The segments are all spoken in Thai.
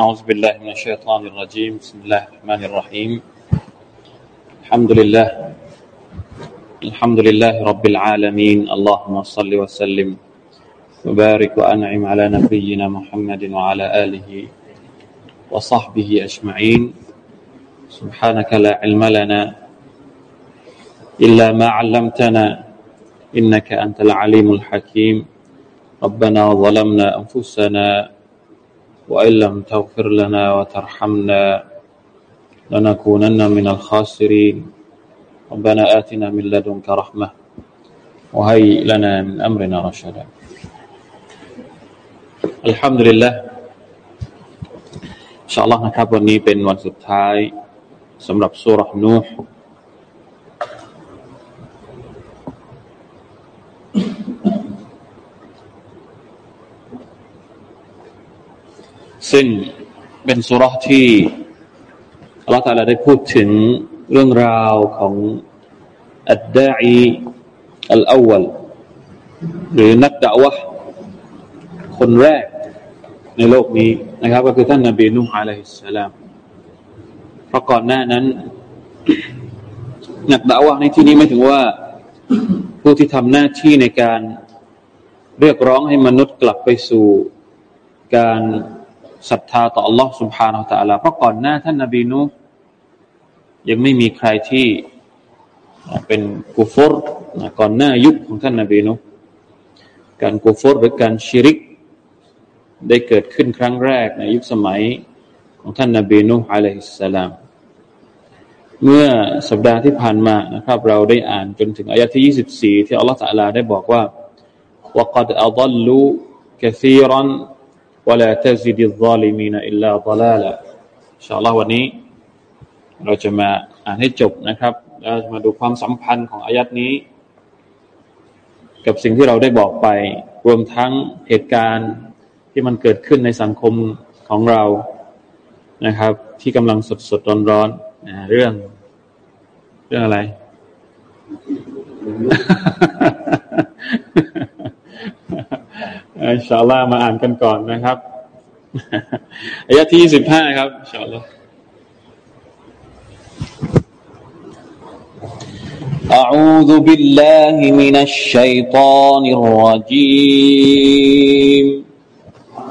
أعوذ بالله من الشيطان الرجيم. بسم الله الرحمن الرحيم. الحمد لله. الحمد لله رب العالمين. اللهم صل وسلم وبارك وأنعم على نبينا محمد وعلى آله وصحبه أجمعين. سبحانك لا علم لنا إلا ما علمتنا إنك أنت العليم الحكيم. ربنا ظلمنا أنفسنا وإن لم تغفر لنا وترحمنا لنكونن من الخاسرين ربنا آتنا من لدنك رحمة وهيئ لنا من أمرنا رشدا الحمد لله อินชาอัลลอฮ์นะครับวันนี้เป็นวันสุดท้ายสำหรับสุรษนูห์ ซึ่งเป็นสุรษที่อัลลอฮฺตาลาได้พูดถึงเรื่องราวของอัดดาอีอัลอาวลหรือนักดาวะคนแรกในโลกนี้นะครับ ก็คือท่านนบีนุฮ์อะลัยฮิสสลามเพราะก่อนหน้านั้น นักดาวะในที่นี้ไม่ถึงว่าผู้ที่ทำหน้าที่ในการเรียกร้องให้มนุษย์กลับไปสู่การ ศรัทธาต่อ Allah سبحانه และ تعالى เพราะก่อนหน้าท่านนบีนุยังไม่มีใครที่เป็นกุฟรก่อนหน้ายุคของท่านนบีนุการกุฟรหรือการชิริก ได้เกิดขึ้นครั้งแรกในยุคสมัยของท่านนบีนุฮ์อะลัยฮิสสลาม เมื่อสัปดาห์ที่ผ่านมานะครับ เราได้อ่านจนถึงอายะที่ 24 ที่อัลลอฮฺตะลาได้บอกว่า وقد أضلوا كثيرا ولا تزد الظالمين إلا ضلالا อินชาอัลลอฮ์วันนี้ เราจะมาอ่านให้จบนะครับแล้วมาดูความสัมพันธ์ของอายัดนี้ กับสิ่งที่เราได้บอกไป รวมทั้งเหตุการณ์ที่มันเกิดขึ้นในสังคมของเรานะครับ ที่กำลังสดสดร้อนร้อนเรื่อง เรื่องอะไร อินชาอัลลอฮ์มาอ่านกันก่อนนะครับอายะที่สิบห้าครับอินชาอัลลอฮ์ أعوذ بالله من الشيطان الرجيم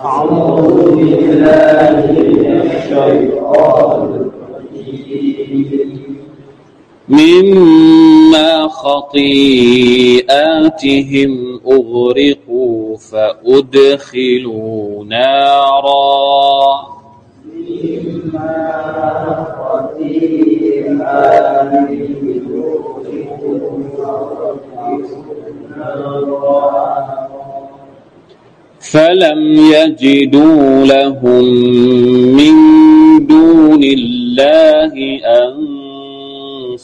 أعوذ بالله من الشيطان الرجيم مما خطيئاتهم أغرقوا فأدخلوا نارا. مما خطيئاتهم فلم يجدوا لهم من دون الله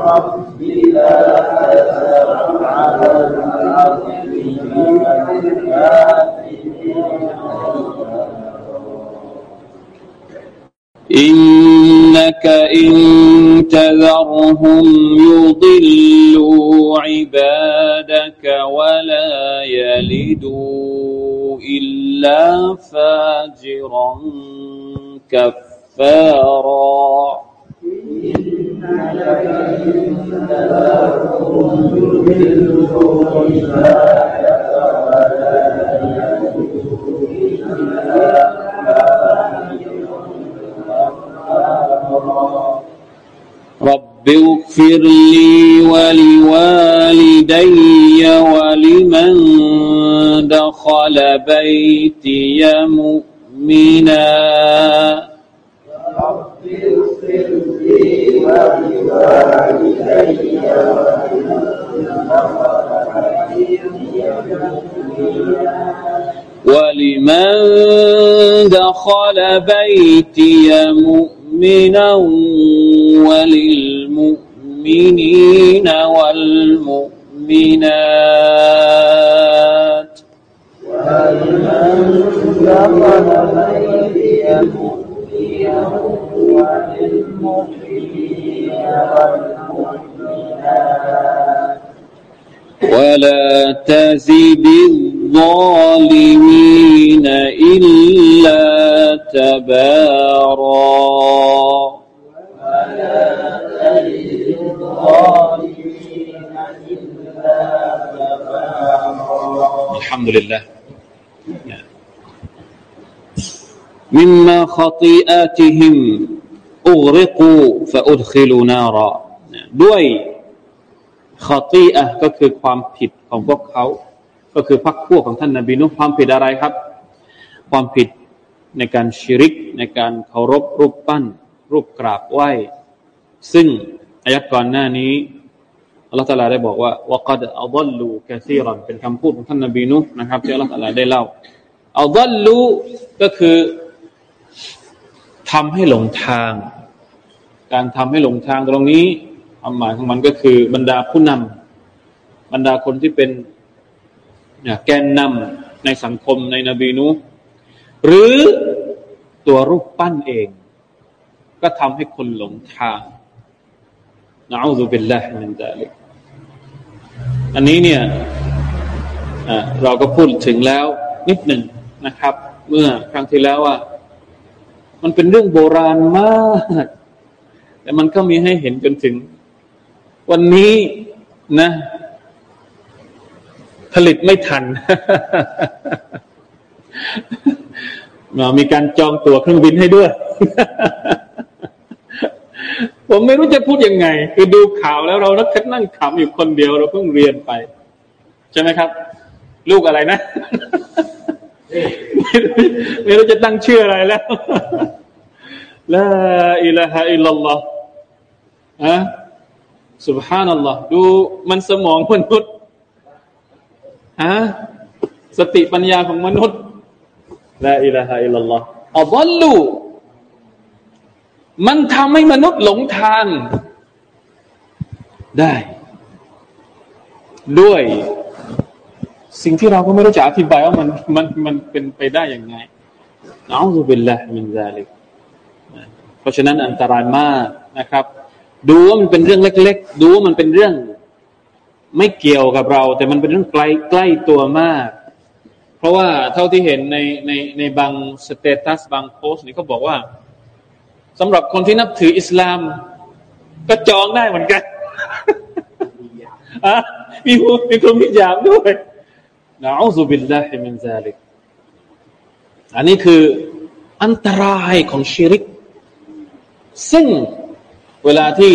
رب لا إنك إن تذرهم يضلوا عبادك ولا يلدوا إلا فاجرا كفارا. رب اغفر لي ولوالدي ولمن دخل بيتي مؤمنا رب اغفر لي ولوالدي ولمن دخل بيتي مؤمنا وللمؤمنين والمؤمنات. ولمن دخل بيتي مؤمنا وللمؤمنين ولا تزد الظالمين إلا تبارا. الحمد لله. مما خطيئاتهم อูริกูฟะอุดคิลูนารอด้วยขอตีอะก็คือความผิดของพวกเขา ก็คือพรรคพวกของท่านนาบีนุความผิดอะไรครับ ความผิดในการชิริกในการเคารพรูปปั้น รูปกราบไหว้ ซึ่งอายักก่อนหน้านี้อัลลอฮฺตะลาได้บอกว่าวกัดอัลดัลลูกะซีรันเป็นคำพูดของท่านนาบีนุนะครับที่อัลลอฮฺตะลาได้เล่าอัลดัลลูก็คือ ทำให้หลงทาง การทำให้หลงทางตรงนี้ความหมายของมันก็คือบรรดาผู้นำบรรดาคนที่เป็นแกนนำในสังคมในนบีนูหรือตัวรูปปั้นเอง ก็ทำให้คนหลงทางนะอูซุบิลลาฮิมินซาลิกอันนี้เนี่ยเราก็พูดถึงแล้วนิดหนึ่งนะครับ เมื่อครั้งที่แล้วว่า มันเป็นเรื่องโบราณมาก แต่มันก็มีให้เห็นจนถึง วันนี้นะ ผลิตไม่ทันมีการจองตั๋วเครื่องบินให้ด้วย ผมไม่รู้จะพูดยังไง คือดูข่าวแล้วเรานักนั่งขำอยู่คนเดียวเราเพิ่งเรียนไป ใช่ไหมครับ ลูกอะไรนะ ไม่รู้จะตั้งชื่ออะไรแล้วลาอิลาฮะอิลลัลลอฮ์อะสุบฮานัลลอฮ์ดูมันสมองมนุษย์ฮะสติปัญญาของมนุษย์ لا إله إلا الله อัลลลูมันทำให้มนุษย์หลงทางได้ ด้วย สิ่งที่เราก็ไม่รู้จะอธิบายว่ามันมันมันเป็นไปได้อย่างไงنعوذ بالله من ذلك เพราะฉะนั้นอันตรายมากนะครับ ดูว่ามันเป็นเรื่องเล็ก ๆ ดูว่ามันเป็นเรื่อง ไม่เกี่ยวกับเรา แต่มันเป็นเรื่องใกล้ใกล้ตัวมาก เพราะว่าเท่าที่เห็นในในในบาง status บางโพสต์นี่เขาบอกว่าสำหรับคนที่นับถืออิสลาม ก็จองได้เหมือนกันมีผู้มีคนมิจามด้วย نعوذ بالله من ذلك อันนี้คืออันตรายของชิริก ซึ่งเวลาที่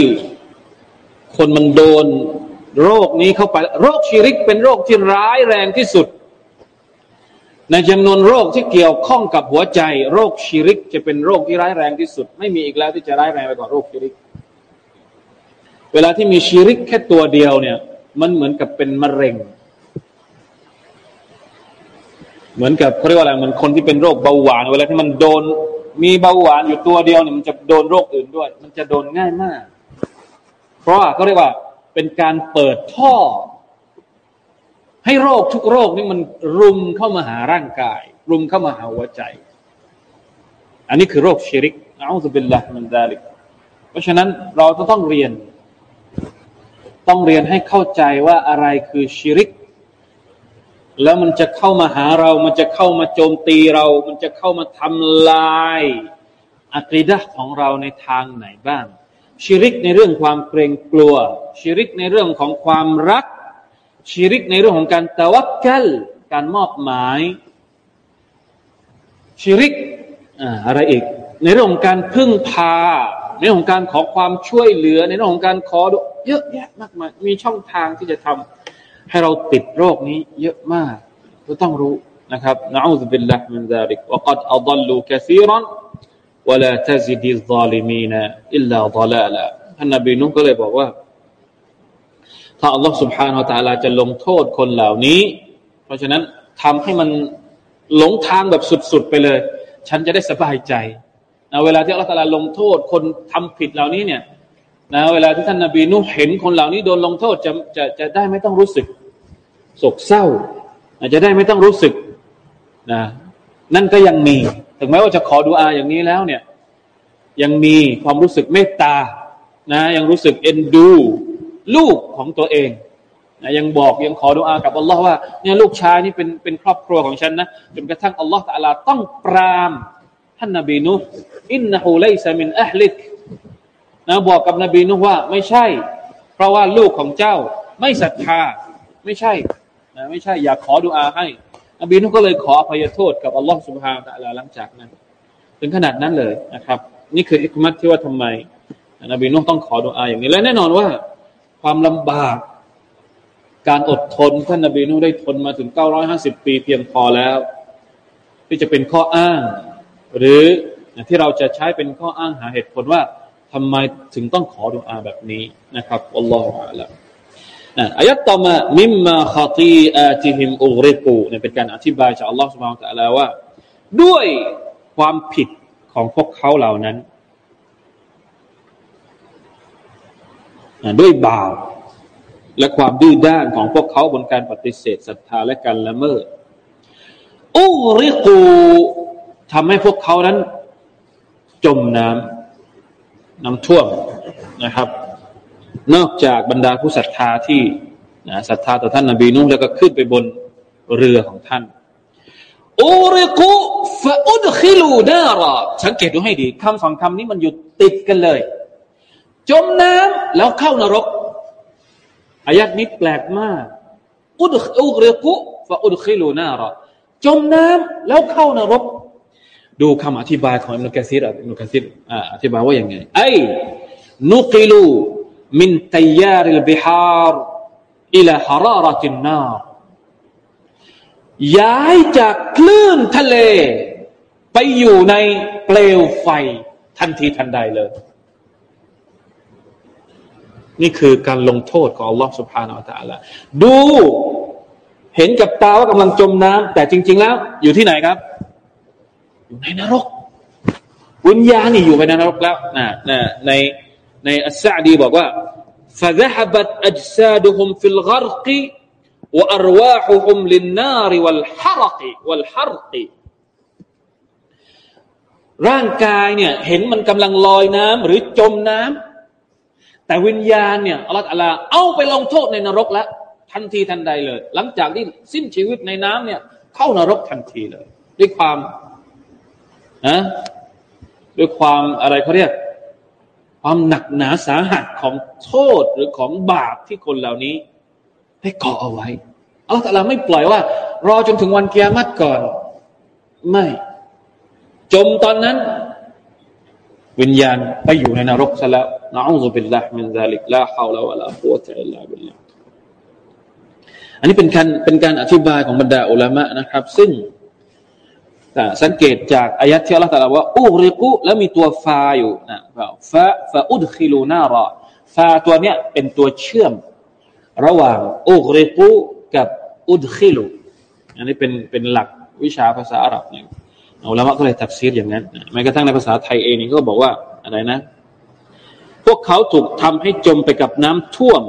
คนมันโดนโรคนี้เข้าไป โรคชิริกเป็นโรคที่ร้ายแรงที่สุด ในจำนวนโรคที่เกี่ยวข้องกับหัวใจ โรคชิริก จะเป็นโรคที่ร้ายแรงที่สุด ไม่มีอีกแล้วที่จะร้ายแรงไปกว่าโรคชิริก เวลาที่มีชิริกแค่ตัวเดียวเนี่ย มันเหมือนกับเป็นมะเร็ง เหมือนกับเขาเรียกว่าอะไรเหมือนคนที่เป็นโรคเบาหวานเวลาที่มันโดน มีเบาหวานอยู่ตัวเดียวเนี่ยมันจะโดนโรคอื่นด้วย มันจะโดนง่ายมาก เพราะว่าเขาเรียกว่าเป็นการเปิดท่อ ให้โรคทุกโรคนี่มันรุมเข้ามาหาร่างกาย รุมเข้ามาหาหัวใจ อันนี้คือโรคชิริกเอาสุบิลละมันดาลิกเพราะฉะนั้นเราจะต้องเรียน ต้องเรียนให้เข้าใจว่าอะไรคือชิริก แล้วมันจะเข้ามาหาเรา มันจะเข้ามาโจมตีเรา มันจะเข้ามาทำลายอัคดะของเราในทางไหนบ้าง ชิริกในเรื่องความเกรงกลัว ชิริกในเรื่องของความรัก ชิริกในเรื่องของการตะวักกัลการมอบหมาย ชิริกอะไรอีก ในเรื่องของการพึ่งพา ในเรื่องของการขอความช่วยเหลือ ในเรื่องของการขอเยอะแยะมากมายมีช่องทางที่จะทำ ให้เราติดโรคนี้ เยอะมากเราต้องรู้นะครับนะอูซบิลลาฮ์มินซาลิกวะกัดอัฎลูกะซีรัน ولا تزد الظالمين إلا ضلالا ท่านนบีนุก็เลยบอกว่า ถ้าอัลลอฮ์ سبحانه และ تعالى จะลงโทษคนเหล่านี้ เพราะฉะนั้นทำให้มันหลงทางแบบสุดๆไปเลย ฉันจะได้สบายใจนะเวลาที่อัลลอฮ์ตาลาลงโทษ คนทำผิดเหล่านี้เนี่ย นะเวลาที่ท่านนาบีนุเห็นคนเหล่านี้โดนลงโทษจะจะจะได้ไม่ต้องรู้สึกโศกเศร้าอาจจะได้ไม่ต้องรู้สึกนะนั่นก็ยังมี ถึงแม้ว่าจะขอดุอาอย่างนี้แล้วเนี่ย ยังมีความรู้สึกเมตตานะยังรู้สึกเอ็นดู ลูกของตัวเองนะยังบอกยังขอดุอากับอัลลอฮ์ว่าเนี่ยลูกชายนี่เป็นเป็นครอบครัวของฉันนะจนกระทั่งอัลลอฮ์ตะลาต้องปรามท่านนบีนุอินนะฮูไลซามินอัลลิก นะบอกกับนบีนุว่า ไม่ใช่ เพราะว่าลูกของเจ้าไม่ศรัทธา ไม่ใช่นะไม่ใช่ อยากขอดุอาให้ นบีนุก็เลยขออภัยโทษกับอัลลอฮ์สุบฮานะลาหลังจากนั้น ถึงขนาดนั้นเลยนะครับ นี่คืออิกมัตที่ว่าทำไม นบีนุต้องขอดุอาอย่างนี้และแน่นอนว่า ความลำบาก การอดทนท่านนบีนุได้ทนมาถึง 950 ปีเพียงพอแล้ว ที่จะเป็นข้ออ้าง หรือที่เราจะใช้เป็นข้ออ้างหาเหตุผลว่า ทำไมถึงต้องขอดุอาแบบนี้นะครับอัลลอฮฺอัลลอฮฺอายัดต่อมามิมมาขตีอาติฮิมอุริกูเนี่ยเป็นการอธิบายจากอัลลอฮฺสุบฮานตะลาว่า ด้วยความผิดของพวกเขาเหล่านั้น ด้วยบาปและความดื้อด้านของพวกเขาบนการปฏิเสธศรัทธาและการละเมิดอุริกูทำให้พวกเขานั้น จมน้ำ น้ำท่วมนะครับ นอกจากบรรดาผู้ศรัทธาที่นะศรัทธาต่อท่านนบีนุ่งแล้วก็ขึ้นไปบนเรือของท่านอุริกุฟะอุดคิลูดาระสังเกตดูให้ดีคำสองคำนี้มันอยู่ติดกันเลย จมน้ำแล้วเข้านรกอายัดนี้แปลกมากأغرقوا فأدخلوا نارا จมน้ำแล้วเข้านรก ดูคำอธิบายของอิบนุกะซีรอิบนุกะซีรอธิบายว่าอย่างไงأي نقلوا من تيار البحار إلى حرارة النار ย้ายจากคลื่นทะเล ไปอยู่ในเปลวไฟทันทีทันใดเลย นี่คือการลงโทษของอัลลอฮฺสุบฮานาอัลตะละดูเห็นกับตาว่ากำลังจมน้ำแต่จริง ๆ แล้ว อยู่ที่ไหนครับ อยู่ในนรกวิญญาณนี่อยู่ในนรกแล้วนะนะในในอัสซาดีบอกว่า فذهبت أجسادهم في الغرق وأرواحهم للنار والحرق والحرق ร่างกายเนี่ยเห็นมันกำลังลอยน้ำหรือจมน้ำแต่วิญญาณเนี่ยอัลลอฮฺเอาไปลงโทษในนรกแล้ว ทันทีทันใดเลย หลังจากที่สิ้นชีวิตในน้ำเนี่ย เข้านรกทันทีเลย ด้วยความ นะด้วยความอะไรเขาเรียก ความหนักหนาสาหัสของโทษหรือของบาปที่คนเหล่านี้ ได้ก่อเอาไว้อัลลอฮฺไม่ปล่อยว่า รอจนถึงวันเกียรติก่อน ไม่ จมตอนนั้น วิญญาณไปอยู่ในนรกซะแล้วنعوذ بالله من ذلك لا حول ولا قوة إلا بالله อันนี้เป็นการเป็นการอธิบายของบรรดาอุลามะนะครับ ซึ่ง สังเกตจากอายัตที่อัลลอฮฺตรัสว่า أغرقوا แล้วมีตัวฟาอยู่นะฟา فأدخلوا نارا ฟาตัวเนี้ยเป็นตัวเชื่อม ระหว่างأغرقوا กับ أدخلواอันนี้เป็นเป็นหลักวิชาภาษาอาหรับเนี่ยอาละมะก็เลยตัดซีรอย่างนั้นแม้กระทั่งในภาษาไทยเองนี่ก็บอกว่าอะไรนะ พวกเขาถูกทำให้จมไปกับน้ำท่วม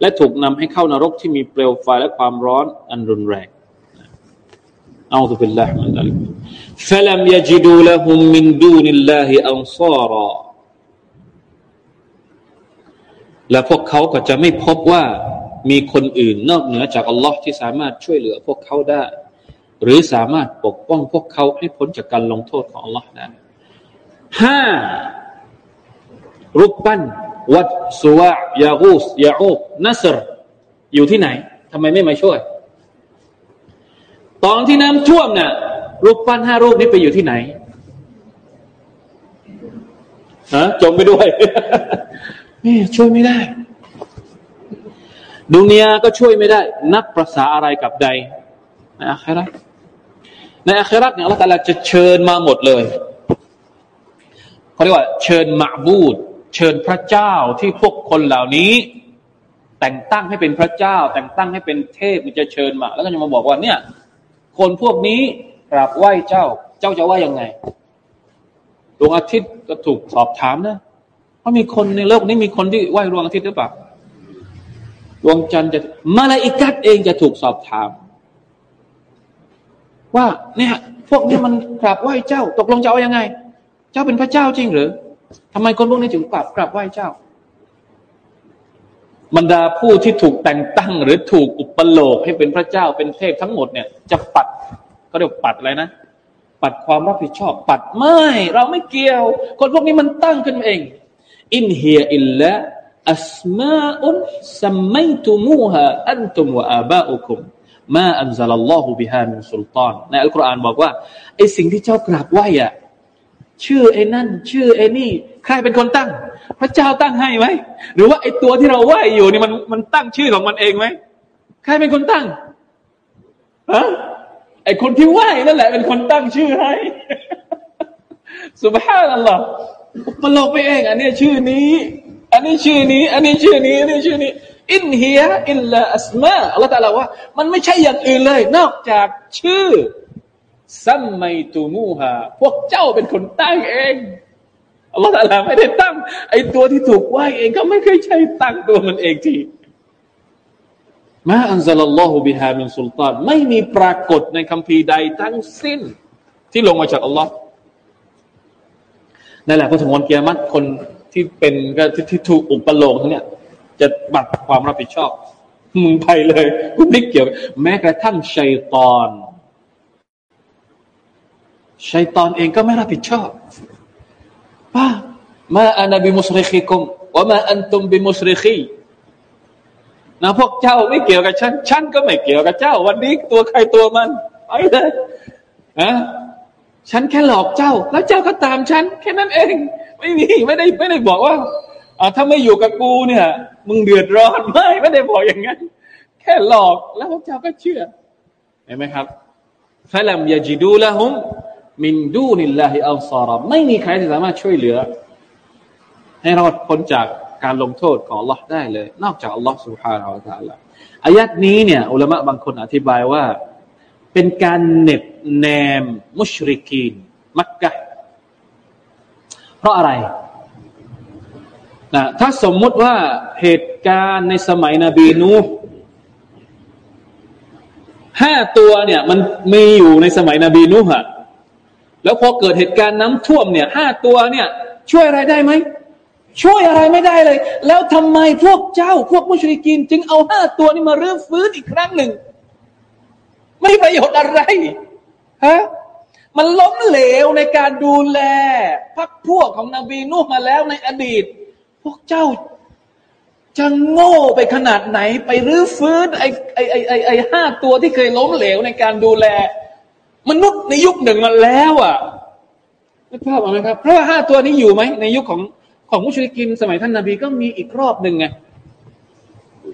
และถูกนำให้เข้านรกที่มีเปลวไฟและความร้อนอันรุนแรง เอาตุบิลลาฮิมันดัลิก فلم يجدوا لهم من دون الله أنصارا และพวกเขาก็จะไม่พบว่ามีคนอื่นนอกเหนือจากอัลลอฮ์ที่สามารถช่วยเหลือพวกเขาได้หรือสามารถปกป้องพวกเขาให้พ้นจากการลงโทษของ Allah ได้ห้ารูปปั้นวัดสุวะยากูสยาอูบนัสรอยู่ที่ไหนทำไมไม่มาช่วย ตอนที่น้ำท่วมเนี่ยรูปปั้นห้ารูปนี้ไปอยู่ที่ไหนฮะจมไปด้วยนี่ช่วยไม่ได้ ดุนยาก็ช่วยไม่ได้ นับประษาอะไรกับใดในอาคราในอาคราเนี่ยอัลลอฮฺจะเชิญมาหมดเลยเขาเรียกว่า เชิญมาบูดเชิญพระเจ้าที่พวกคนเหล่านี้ แต่งตั้งให้เป็นพระเจ้า แต่งตั้งให้เป็นเทพมันจะเชิญมา แล้วก็จะมาบอกว่าเนี่ย คนพวกนี้กราบไหว้เจ้า เจ้าจะว่ายังไงดวงอาทิตย์ก็ถูกสอบถามนะราะมีคนในโลกนี้มีคนที่ไหว้ดวงอาทิตย์หรือเปล่าดวงจันทร์จะมาลาอิกัดเองจะถูกสอบถาม ว่าเนี่ย พวกนี้มันกราบไหว้เจ้า ตกลงจะเอาอยัางไง เจ้าเป็นพระเจ้าจริงหรือทำไมคนพวกนี้ถึงกราบกราบไหว้เจ้า บรรดาผู้ที่ถูกแต่งตั้ง หรือถูกอุปโลกให้เป็นพระเจ้าเป็นเทพทั้งหมดเนี่ย จะปัดก็เรียกปัดอะไรนะ ปัดความรับผิดชอบ ปัดไม่ เราไม่เกี่ยว คนพวกนี้มันตั้งขึ้นเอง อินเฮียอิลละอัสมาอุนสัมมัยตุมูฮะอันตุมวะอาบาอุคุมมาอันซัลลัลลอฮุบิฮามินสุลตานในอัลกุรอานบอกว่าไอสิ่งที่เจ้ากราบไหว้อะ ชื่อไอ้นั่น ชื่อไอ้นี่ ใครเป็นคนตั้ง พระเจ้าตั้งให้ไหมหรือว่าไอ้ตัวที่เราไหว้อยู่นี่มันมันตั้งชื่อของมันเองไหมใครเป็นคนตั้งฮะไอ้คนที่ไหว้นั่นแหละ เป็นคนตั้งชื่อให้สุบฮานัลลอฮ์ปลกไปเอง อันนี้ชื่อนี้ อันนี้ชื่อนี้ อันนี้ชื่อนี้ อันนี้ชื่อนี้ อินเฮียอิลลาอัสมาอัลลอฮฺตรัสว่า มันไม่ใช่อย่างอื่นเลย นอกจากชื่อ ซัมไมตูมูฮาพวกเจ้าเป็นคนตั้งเองอัลลอฮฺตรัสไม่ได้ตั้ง ไอตัวที่ถูกไหวเองก็ไม่เคยใช่ตั้งตัวมันเองทีมาอันซัลลัลลอฮุบิฮามินสุลตานไม่มีปรากฏในคัมภีร์ใดทั้งสิ้น ที่ลงมาจากอัลลอฮ์นั่นแหละพอถึงวันเกียรติคนที่เป็นก็ที่ถูกอุปโลกเนี่ยจะบัดความรับผิดชอบมึงไปเลยกูไม่เกี่ยว แม้กระทั่งชัยตอน ชัยตอนเองก็ไม่รับผิดชอบป้ามาอานาบิมุสริคิกุมว่ามาอันตุมบิมุสริคีนะพวกเจ้าไม่เกี่ยวกับฉัน ฉันก็ไม่เกี่ยวกับเจ้า วันนี้ตัวใครตัวมันไปเลยนะฉันแค่หลอกเจ้า แล้วเจ้าก็ตามฉัน แค่นั้นเอง ไม่มีไม่ได้ไม่ได้บอกว่าอ่าถ้าไม่อยู่กับกูเนี่ย มึงเดือดร้อนไม่ไม่ได้บอกอย่างนั้น แค่หลอกแล้วพวกเจ้าก็เชื่อเห็นไหมครับฟะลัมยาจิดูละหุม มินดูนิลลาฮิอัลซาระไม่มีใครที่สามารถช่วยเหลือ ให้รอดพ้นจากการลงโทษของ Allah ได้เลย นอกจาก Allah سبحانه และ تعالى อายัดนี้เนี่ยอุลามะบางคนอธิบายว่าเป็นการเน็บแนมมุชริกีน มักกะเพราะอะไรนะถ้าสมมุติว่าเหตุการณ์ในสมัยนบีนูห้าตัวเนี่ย มันมีอยู่ในสมัยนบีนูฮะ แล้วพอเกิดเหตุการณ์น้ำท่วมเนี่ยห้าตัวเนี่ยช่วยอะไรได้ไหมช่วยอะไรไม่ได้เลย แล้วทำไมพวกเจ้าพวกมุชริกีนจึงเอาห้าตัวนี้มาเรื่อฟื้นอีกครั้งหนึ่ง ไม่ประโยชน์อะไรฮะมันล้มเหลวในการดูแลพักพวกของนบีนูมาแล้วในอดีต พวกเจ้าจะโง่ไปขนาดไหน ไปรื้อฟื้นไอ้ไอ้ไอ้ไอ้ห้าตัวที่เคยล้มเหลวในการดูแล มนุษย์ในยุคหนึ่งมาแล้วอะไม่ภาพไหมครับเพราะว่าห้าตัวนี้อยู่ไหมในยุคของของมุชลิกินสมัยท่านนาบีก็มีอีกรอบหนึ่งไง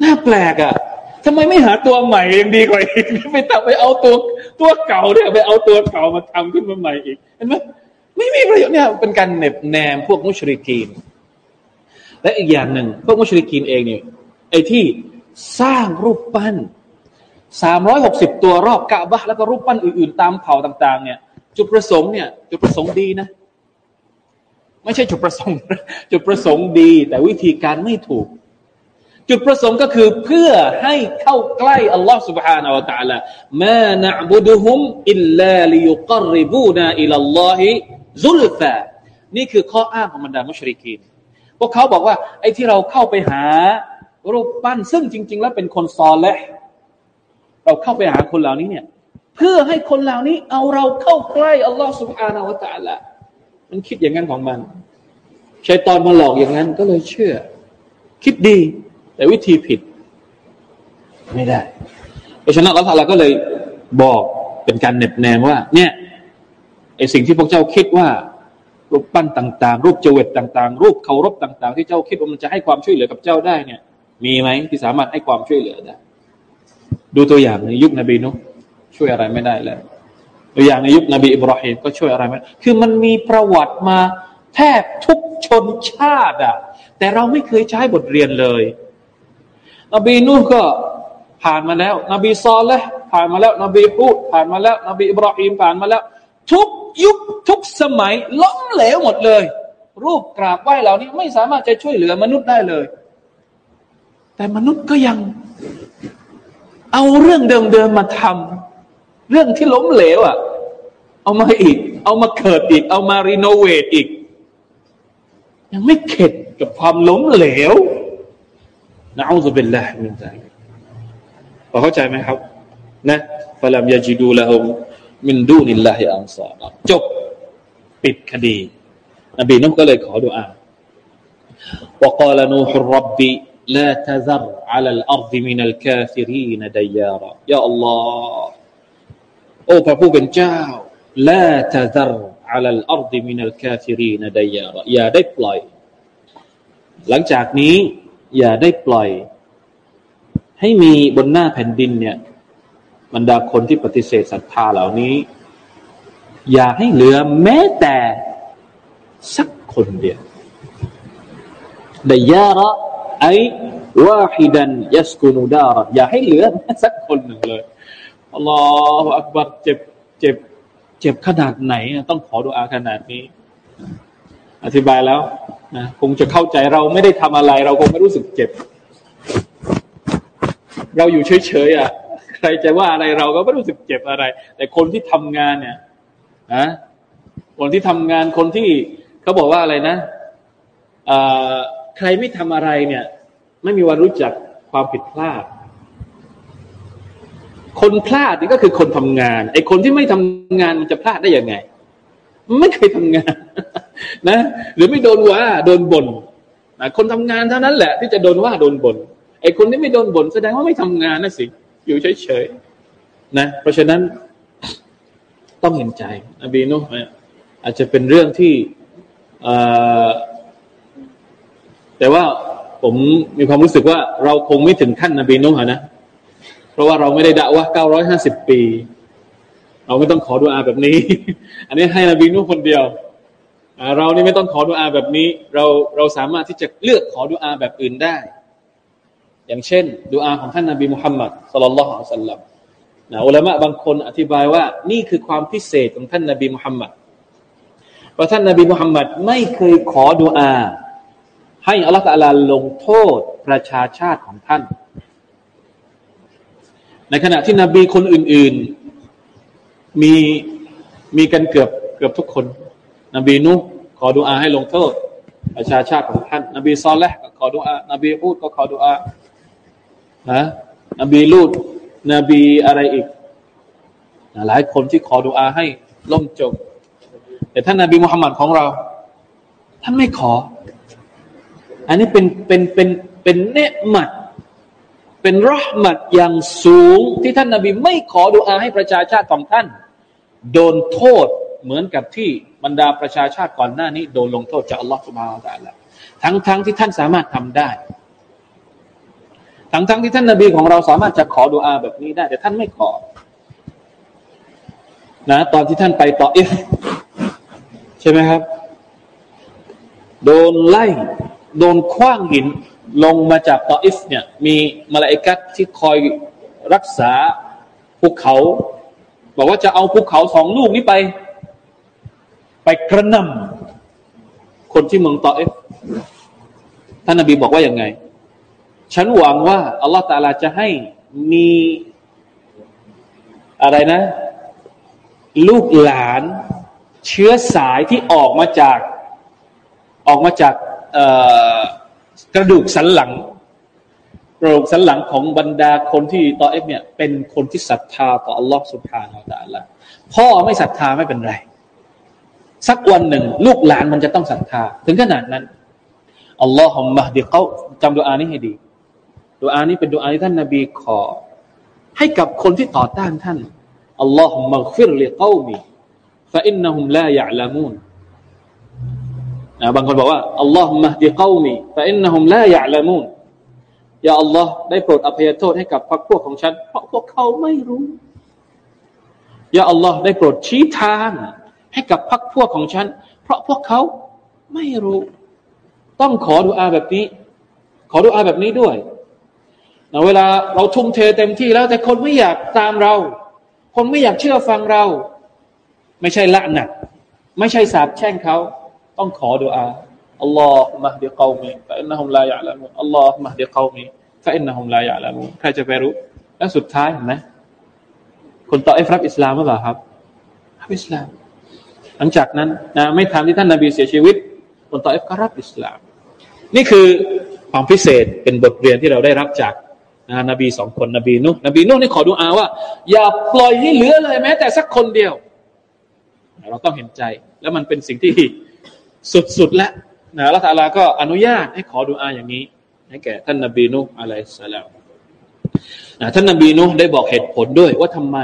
น่าแปลกอะทำไมไม่หาตัวใหม่ยังดีกว่าอีกไปตัไปเอาตัวตัวเก่าเนี่ยไปเอาตัวเก่ามาทำขึ้นมาใหม่อีกเห็นไหมไม่มีประโยชน์เนี่ยเป็นการเน็บแนมพวกมุชริกีน และอีกอย่างหนึ่งพวกมุชริกีนเองเนี่ยไอ้ที่สร้างรูปปั้น สามร้อยหกสิบตัวรอบกะบะแล้วก็รูปปั้นอื่นๆ ตามเผ่าต่าง ๆ เนี่ย จุดประสงค์เนี่ย จุดประสงค์ดีนะ ไม่ใช่จุดประสงค์ จุดประสงค์ดี แต่วิธีการไม่ถูกจุดประสงค์ก็คือเพื่อให้เข้าใกล้อัลลอฮ์ سبحانه และ تعالى มานะบุดุฮุมอิลลาลิยุกริบูนาอิลลอฮิซุลฟานี่คือข้ออ้างของบรรดามุชริกีนพวกเขาบอกว่า ไอ้ที่เราเข้าไปหารูปปั้น ซึ่งจริง ๆ แล้วเป็นคนซอลและ เราเข้าไปหาคนเหล่านี้เนี่ยเพื่อให้คนเหล่านี้เอาเราเข้าใกล้อัลลอฮฺสุบฮานาวตาละมันคิดอย่างนั้นของมันใช้ตอนมาหลอกอย่างนั้นก็เลยเชื่อ คิดดี แต่วิธีผิด ไม่ได้เพราะฉะนั้นอัลลอฮ์ตาลาก็เลยบอกเป็นการเน็บแนมว่า เนี่ยไอสิ่งที่พวกเจ้าคิดว่ารูปปั้นต่าง ๆ รูปเจวิตต่าง ๆ รูปเคารพต่าง ๆ ที่เจ้าคิดว่ามันจะให้ความช่วยเหลือกับเจ้าได้เนี่ย มีไหมที่สามารถให้ความช่วยเหลือได้ ดูตัวอย่างในยุคนบีนุช่วยอะไรไม่ได้แล้วตัวอย่างในยุคนบีอิบราฮิมก็ช่วยอะไรไม่คือมันมีประวัติมาแทบทุกชนชาติอะ แต่เราไม่เคยใช้บทเรียนเลย นบีนูก็ผ่านมาแล้ว นบีซอลและผ่านมาแล้ว นบีฮูดผ่านมาแล้ว นบีอิบราฮิมผ่านมาแล้ว ทุกยุคทุกสมัยล้มเหลวหมดเลย รูปกราบไหว้เหล่านี้ไม่สามารถจะช่วยเหลือมนุษย์ได้เลย แต่มนุษย์ก็ยัง เอาเรื่องเดิมๆมาทำเรื่องที่ล้มเหลวอ่ะ เอามาอีก เอามาเกิดอีก เอามารีโนเวทอีก ยังไม่เข็ดกับความล้มเหลวนะอูซุบิลลาฮิมินซาลิกพอเข้าใจไหมครับ นะฟะลัมยาจิดูละฮุมมินดูนิลลาฮิอันซารจบปิดคดีนบีนุก็เลยขอดุอา وقال نوح رب لا تذر على الأرض من الكافرين ديارا يا الله โอ้พระผู้เป็นเจ้า لا تذر على الأرض من الكافرين ديارا อย่าได้ปล่อย หลังจากนี้ อย่าได้ปล่อย ให้มีบนหน้าแผ่นดินเนี่ยบรรดาคนที่ปฏิเสธศรัทธาเหล่านี้ อย่าให้เหลือแม้แต่สักคนเดียวดยาระ ไอวาฮิดันยัสกุนุดารอย่าให้เหลือแม้สักคนหนึ่งเลยอัลลอฮฺอักบัรเจ็บเจ็บ เจ็บขนาดไหนต้องขอดุอาขนาดนี้ อธิบายแล้วนะคงจะเข้าใจเราไม่ได้ทำอะไร เราคงไม่รู้สึกเจ็บ เราอยู่เฉยๆอะใครจะว่าอะไรเราก็ไม่รู้สึกเจ็บอะไร แต่คนที่ทำงานเนี่ยนะคนที่ทำงานคนที่เขาบอกว่าอะไรนะอ่า ใครไม่ทำอะไรเนี่ย ไม่มีวันรู้จักความผิดพลาด คนพลาดนี่ก็คือคนทำงาน ไอ้คนที่ไม่ทำงานมันจะพลาดได้ยังไง ไม่เคยทำงาน นะ หรือไม่โดนว่า โดนบน่นคนทำงานเท่านั้นแหละ ที่จะโดนว่าโดนบน่นไอ้คนที่ไม่โดนบ่นแสดงว่าไม่ทำงานนะสิ อยู่เฉยๆนะ เพราะฉะนั้นต้องเห็นใจอบีนุอาจจะเป็นเรื่องที่ แต่ว่าผมมีความรู้สึกว่าเราคงไม่ถึงขั้นนบีนุฮ์นะ เพราะว่าเราไม่ได้ด่าว่าเก้าร้อยห้าสิบปี เราไม่ต้องขอดุอาแบบนี้ อันนี้ให้นบีนุคนเดียวเรานี่ไม่ต้องขอดุอาแบบนี้ เราเราสามารถที่จะเลือกขอดุอาแบบอื่นได้ อย่างเช่นดุอาของท่านนบีมุฮัมมัดสลลัลลอฮุอะลัยฮิสัลลัมนะอุลามะบางคนอธิบายว่านี่คือความพิเศษของท่านนบีมุฮัมมัดเพราะท่านนบีมุฮัมมัดไม่เคยขอดุอา ให้อัลลอฮฺลาลงโทษประชาชาติของท่าน ในขณะที่นบีคนอื่น ๆ มีมีกันเกือบเกือบทุกคน นบีนุขอดุอาให้ลงโทษ ประชาชาติของท่าน นบีซอลและก็ขอดุอานบีพูดก็ขอดุอาฮะนบีลูดนบีอะไรอีก หลายคนที่ขอดุอาให้ล่มจมแต่ท่านนบีมุฮัมมัดของเรา ท่านไม่ขอ อันนี้เป็นเป็นเป็นเป็นเนืมัด เป็นรหมัดอย่างสูงที่ท่านนบีไม่ขอดุอาให้ประชาชาติของท่าน โดนโทษเหมือนกับที่บรรดาประชาชาติก่อนหน้านี้ โดนลงโทษจากอัลลอฮฺสุบฮานาอัลลอฮทั้งทั้งที่ท่านสามารถทำได้ ทั้งทั้งที่ท่านนบีของเราสามารถจะขอดุอาแบบนี้ได้ แต่ท่านไม่ขอ นะ ตอนที่ท่านไปตออิฟใช่ไหมครับ โดนไล่ โดนขว้างหินลงมาจากตออิฟเนี่ย มีมาลาอิกัตที่คอยรักษาภูเขา บอกว่าจะเอาภูเขาสองลูกนี้ไป ไปกระหน่ำคนที่เมืองตออิฟท่านนบีบอกว่าอย่างไง ฉันหวังว่า อัลลอฮฺตาลาจะให้มีอะไรนะ ลูกหลาน เชื้อสายที่ออกมาจาก ออกมาจาก กระดูกสันหลังกระดูกสันหลังของบรรดาคนที่ตอเอฟเนี่ย เป็นคนที่ศรัทธาต่ออัลลอฮ์สุบฮานาอัลลอฮ์พ่อไม่ศรัทธาไม่เป็นไร สักวันหนึ่ง ลูกหลานมันจะต้องศรัทธา ถึงขนาดนั้นอัลลอฮุมะดีเขาจำดูอานี้ให้ดีดูอานี้เป็นดูอานี้ท่านนาบีขอ ให้กับคนที่ต่อต้านท่านاللهم اغفر لقومي فإنهم لا يعلمون บางคนบอกว่า اللهم اهد قومي فإنهم لا يعلمون يا الله ได้โปรดอภัยโทษให้กับพรรคพวกของฉัน เพราะพวกเขาไม่รู้يا الله ได้โปรดชี้ทาง ให้กับพรรคพวกของฉัน เพราะพวกเขาไม่รู้ ต้องขอดุอาแบบนี้ ขอดุอาแบบนี้ด้วยนะเวลาเราทุ่มเทเต็มที่แล้วแต่คนไม่อยากตามเรา คนไม่อยากเชื่อฟังเรา ไม่ใช่ละอ์นัต ไม่ใช่สาบแช่งเขา ต้องขอดุอา اللهم اهد قومي فإنهم لا يعلمون اللهم اهد قومي فإنهم لا يعلمون ใครจะไปรู้ และสุดท้ายเห็นไหมคนต่อไอ้รับอิสลามหรือเปล่าครับรับอิสลาม หลังจากนั้นนะไม่ทำที่ท่านนาบีเสียชีวิต คนต่อไอ้ก็รับอิสลาม นี่คือความพิเศษเป็นบทเรียนที่เราได้รับจากนะนบีสองคนนบีนุนบีนุนี่ขอดูอาว่า อย่าปล่อยให้เหลือเลยแม้แต่สักคนเดียว เราต้องเห็นใจ แล้วมันเป็นสิ่งที่ สุดๆแล้วนะละตาลาก็อนุญาตให้ขอดูอาอย่างนี้ ให้แก่ท่านนบีนุอะลัยสลามนะท่านนบีนุได้บอกเหตุผลด้วยว่าทำไม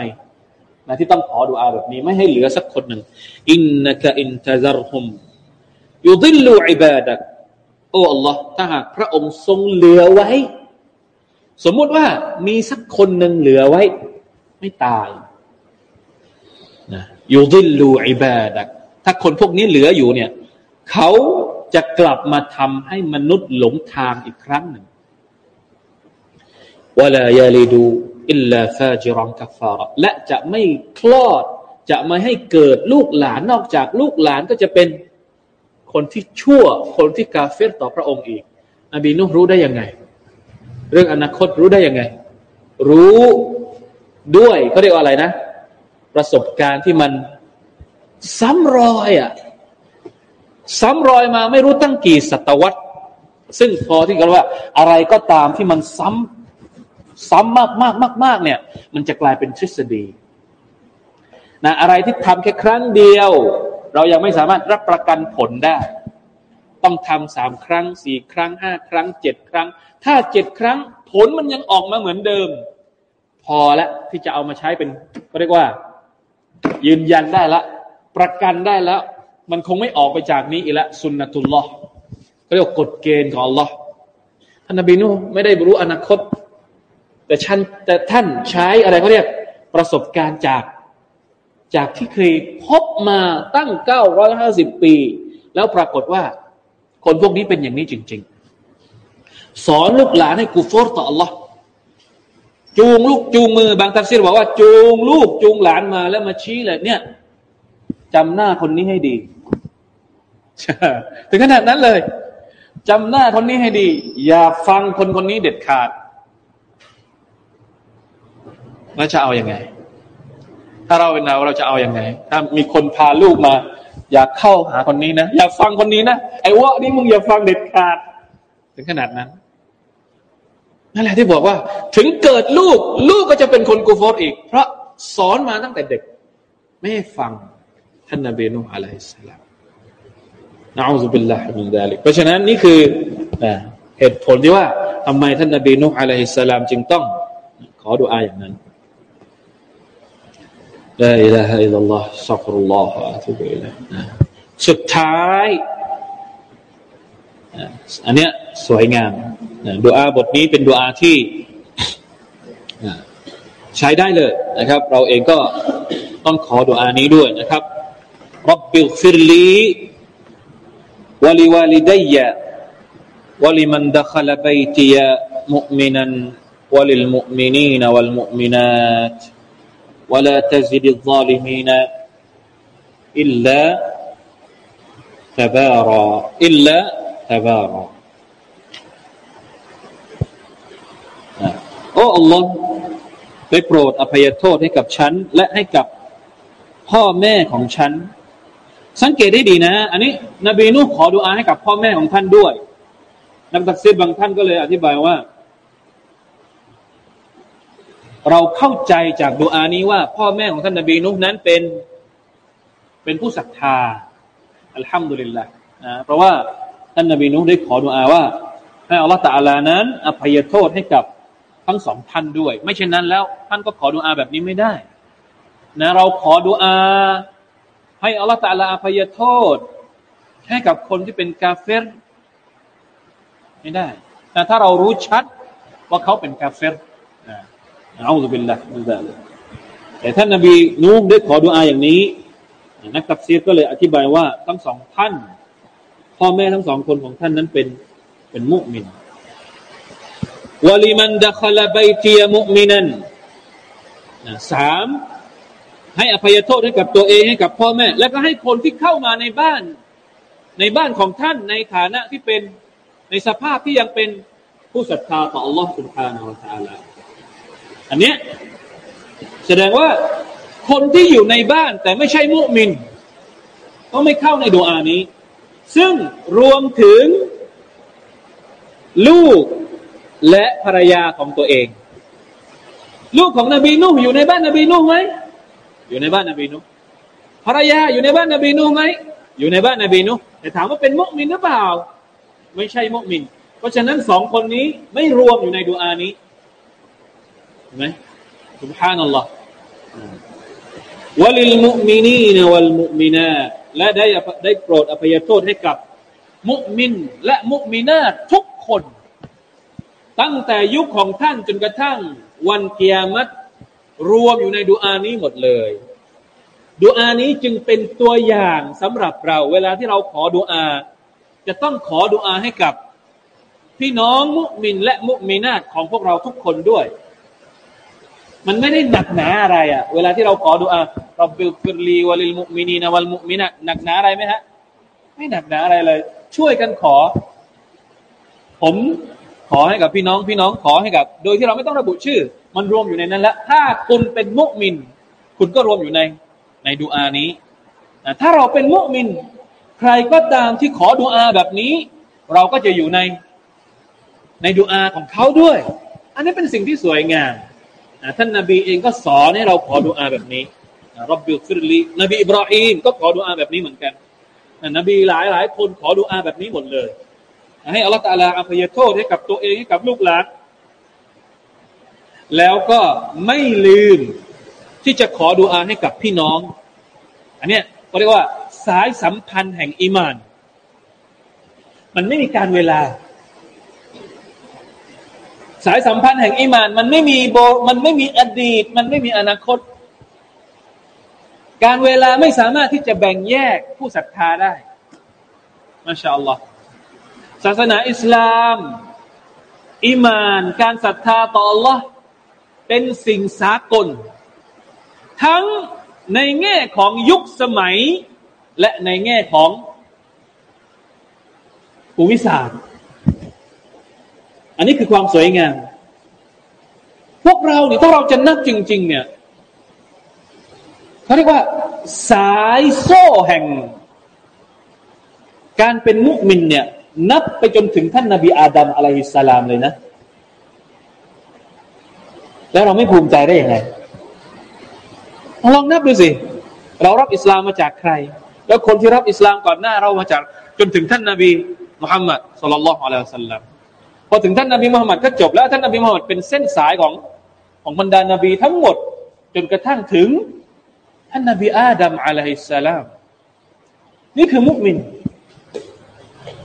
นะที่ต้องขอดูอาแบบนี้ไม่ให้เหลือสักคนหนึ่งอินนักอินทะซรฮุมยุดิลูอิบาดักโอ้อัลลอฮ์ถ้าหากพระองค์ทรงเหลือไว้ สมมุติว่ามีสักคนหนึ่งเหลือไว้ ไม่ตายนะยูดิลลูอิบาดักถ้าคนพวกนี้เหลืออยู่เนี่ย เขาจะกลับมาทำให้มนุษย์หลงทางอีกครั้งหนึ่งวลายาลิดูอิลลาฟาจิรังกัฟารและจะไม่คลอด จะไม่ให้เกิดลูกหลานนอกจากลูกหลานก็จะเป็นคนที่ชั่ว คนที่กาเฟรต่อพระองค์อีก นบีนุรู้ได้ยังไง เรื่องอนาคตรู้ได้ยังไง รู้ด้วยเขาเรียกว่าอะไรนะ ประสบการณ์ที่มันซ้ำรอยอะ ซ้ำรอยมาไม่รู้ตั้งกี่ศตวรรษ ซึ่งพอที่กันว่าอะไรก็ตามที่มันซ้ำซ้ำมากมากมากมากเนี่ย มันจะกลายเป็นทฤษฎีนะอะไรที่ทำแค่ครั้งเดียว เรายังไม่สามารถรับประกันผลได้ ต้องทำสามครั้งสี่ครั้งห้าครั้งเจ็ดครั้ง ถ้าเจ็ดครั้ง ผลมันยังออกมาเหมือนเดิม พอแล้วที่จะเอามาใช้เป็นก็เรียกว่า ยืนยันได้ละ ประกันได้แล้ว มันคงไม่ออกไปจากนี้อีกล้วสุนนตุลลอฮ์เขาเรียกกฎเกณฑ์ของ Allah ท่านนบีนูไม่ได้รู้อนาคต แต่ฉันแต่ท่านใช้อะไรเขาเรียกประสบการณ์จากจากที่เคยพบมาตั้งเก้าร้อยห้าสิบปี แล้วปรากฏว่า คนพวกนี้เป็นอย่างนี้จริง ๆ สอนลูกหลานให้กูฟอร์ต่อ Allah จูงลูกจูงมือบางทัฟซีรบอกว่า จูงลูกจูงหลานมาแล้วมาชี้เลยเนี่ยจำหน้าคนนี้ให้ดี ถึงขนาดนั้นเลยจำหน้าคนนี้ให้ดี อย่าฟังคนคนนี้เด็ดขาดแล้วจะเอาอยัางไง ถ้าเราเป็นเราเราจะเอาอยัางไง ถ้ามีคนพาลูกมา อยากเข้าหาคนนี้นะอยากฟังคนนี้นะไอ้วะนี่มึงอย่าฟังเด็ดขาด ถึงขนาดนั้นนั่นแหละที่บอกว่า ถึงเกิดลูก ลูกก็จะเป็นคนกูฟอร์อีก เพราะสอนมาตั้งแต่เด็ก ไม่ฟังท่านนบีนุอะลัยฮิสสลาม นะอูซุบิลลาฮิมินดาลิกเพราะฉะนั้นนี่คือเหตุผลที่ว่าทำไมท่านนบีนุฮ์อะลัยฮิสสลามจึงต้อง ขอดุอาอย่างนั้นلا إله إلا الله أستغفر الله وأتوب إليه นะสุดท้ายอันเนี้ยสวยงามดุอาบทนี้เป็นดุอาที่ใช้ได้เลยนะครับ เราเองก็ต้องขอดุอานี้ด้วยนะครับرب اغفر لي ولوالدي ولمن دخل بيتي مؤمنا وللمؤمنين والمؤمنات ولا تزد الظالمين إلا تبارا إلا تبارا โอ้ Allah ได้โปรดอภัยโทษให้กับฉัน และให้กับพ่อแม่ของฉัน สังเกตได้ดีนะ อันนี้ นบีนุขอดุอาให้กับพ่อแม่ของท่านด้วย นักตักซีบางท่านก็เลยอธิบายว่า เราเข้าใจจากดุอานี้ว่า พ่อแม่ของท่านนบีนุนั้นเป็นเป็นผู้ศรัทธาอัลฮัมดุลิลละนะเพราะว่าท่านนบีนุได้ขอดุอาว่าให้อัลลอฮฺตะอาลานั้น อภัยโทษให้กับทั้งสองท่านด้วย ไม่เช่นนั้นแล้ว ท่านก็ขอดุอาแบบนี้ไม่ได้ นะ เราขอดุอา ให้อัลลอฮฺตาลาอภัยโทษ ให้กับคนที่เป็นกาเฟรไม่ได้ แต่ถ้าเรารู้ชัดว่าเขาเป็นกาเฟรเอาสุบินละนั่นแหละแต่ท่านนบีนูได้ขอดุอาอย่างนี้นักตัฟซีรก็เลยอธิบายว่าทั้งสองท่าน พ่อแม่ทั้งสองคนของท่านนั้นเป็นเป็นมุมินวลิมันดะคลาบัยตียมุมินันสาม ให้อภัยโทษให้กับตัวเองให้กับพ่อแม่ แล้วก็ให้คนที่เข้ามาในบ้าน ในบ้านของท่านในฐานะที่เป็นในสภาพที่ยังเป็นผู้ศรัทธาต่อ Allah سبحانه และ تعالى อันเนี้ยแสดงว่าคนที่อยู่ในบ้านแต่ไม่ใช่มุมินก็ไม่เข้าในดูอานี้ ซึ่งรวมถึงลูกและภรรยาของตัวเอง ลูกของนบีนุ่อยู่ในบ้านนบีนุ่ไหม อยู่ในบ้านนบีนุภรรยาอยู่ในบ้านนบีนุไหมอยู่ในบ้านนบีนุแต่ถามว่าเป็นมุสลินหรือเปล่า ไม่ใช่มุสลินเพราะฉะนั้นสองคนนี้ไม่รวมอยู่ในดูอานี้เห็นไหมสุบฮานัลลอฮ์วลิลมุมินีนวัลมุมินาและได้ได้โปรดอภัยโทษให้กับ มุมิน และมุมินาทุกคน ตั้งแต่ยุคของท่านจนกระทั่งวันเกียรติ รวมอยู่ในดูอานี้หมดเลยดูอานี้จึงเป็นตัวอย่างสำหรับเรา เวลาที่เราขอดูอา จะต้องขอดูอาให้กับ พี่น้องมุมินและมุมินาของพวกเราทุกคนด้วย มันไม่ได้หนักหนาอะไรอะ่ะ เวลาที่เราขอดูอาเราบิลฟิรีวลิลมุมินีนะวัลมุมินะหนักหนาอะไรไหมฮะ ไม่หนักหนาอะไรเลย ช่วยกันขอ ผม ขอให้กับพี่น้องพี่น้องขอให้กับ โดยที่เราไม่ต้องระบุชื่อ มันรวมอยู่ในนั้นแล้วถ้าคุณเป็นมุมินคุณก็รวมอยู่ในในดูอานี้ถ้าเราเป็นมุมินใครก็ตามที่ขอดูอาแบบนี้ เราก็จะอยู่ในในดูอาของเขาด้วย อันนี้เป็นสิ่งที่สวยงามท่านนาบีเองก็สอนให้เราขอดุอาแบบนี้رب اغفر ليนบีอิบราฮิมก็ขอดุอาแบบนี้เหมือนกันนบีหลายหลายคนขอดุอาแบบนี้หมดเลย ให้อัลลอฮฺตาลาอภัยโทษให้กับตัวเองให้กับลูกหลานแล้วก็ไม่ลืมที่จะขอดุอาให้กับพี่น้อง อันเนี้ยเขาเรียกว่า สายสัมพันธ์แห่งอีมาน มันไม่มีการเวลา สายสัมพันธ์แห่งอิมาน มันไม่มีโบมันไม่มีอดีต มันไม่มีอนาคต การเวลาไม่สามารถที่จะแบ่งแยกผู้ศรัทธาได้มาชาอัลลอฮ์ ศาสนาอิสลาม อิมาน การศรัทธาต่อ Allah เป็นสิ่งสากล ทั้งในแง่ของยุคสมัย และในแง่ของภูมิศาสตร์ อันนี้คือความสวยงาม พวกเราเนี่ยถ้าเราจะนับจริง ๆ เนี่ยเขาเรียกว่า สายโซ่แห่ง การเป็นมุสลิมเนี่ย นับไปจนถึงท่านนาบีอาดัมอะลัยฮิสสลามเลยนะ แล้วเราไม่ภูมิใจได้ยังไง ลองนับดูสิ เรารับอิสลามมาจากใคร แล้วคนที่รับอิสลามก่อนหน้าเรามาจาก จนถึงท่านนาบีมุฮัมมัดสุลลัลลอฮุอะลัยฮิวสัลลัมพอถึงท่านนาบีมุฮัมมัดก็จบแล้วท่านนาบีมุฮัมมัดเป็นเส้นสายของของบรรดานาบีทั้งหมด จนกระทั่งถึง ท่านนาบีอาดัมอะลัยฮิสสลามนี่คือมุสลิม